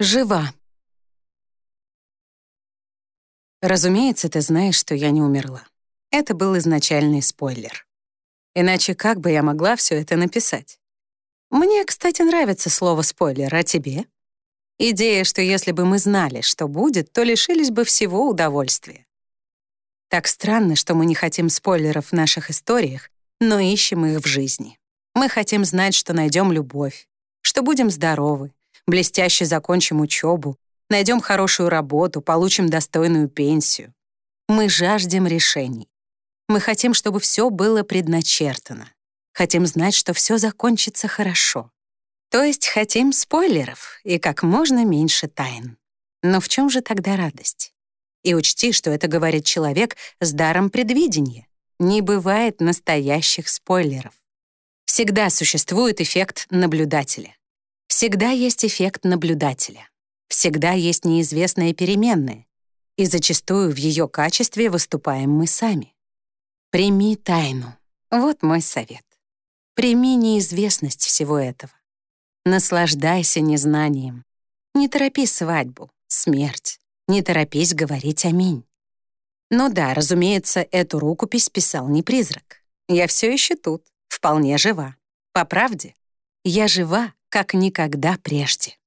Жива. Разумеется, ты знаешь, что я не умерла. Это был изначальный спойлер. Иначе как бы я могла все это написать? Мне, кстати, нравится слово «спойлер», а тебе? Идея, что если бы мы знали, что будет, то лишились бы всего удовольствия. Так странно, что мы не хотим спойлеров в наших историях, но ищем их в жизни. Мы хотим знать, что найдем любовь, что будем здоровы, блестяще закончим учебу, найдем хорошую работу, получим достойную пенсию. Мы жаждем решений. Мы хотим, чтобы все было предначертано. Хотим знать, что все закончится хорошо. То есть хотим спойлеров и как можно меньше тайн. Но в чем же тогда радость? И учти, что это говорит человек с даром предвидения. Не бывает настоящих спойлеров. Всегда существует эффект наблюдателя. Всегда есть эффект наблюдателя. Всегда есть неизвестная переменная. И зачастую в ее качестве выступаем мы сами. Прими тайну. Вот мой совет. Прими неизвестность всего этого. Наслаждайся незнанием. Не торопи свадьбу, смерть. Не торопись говорить «Аминь». Ну да, разумеется, эту рукопись писал не призрак. Я все еще тут, вполне жива. По правде, я жива, как никогда прежде.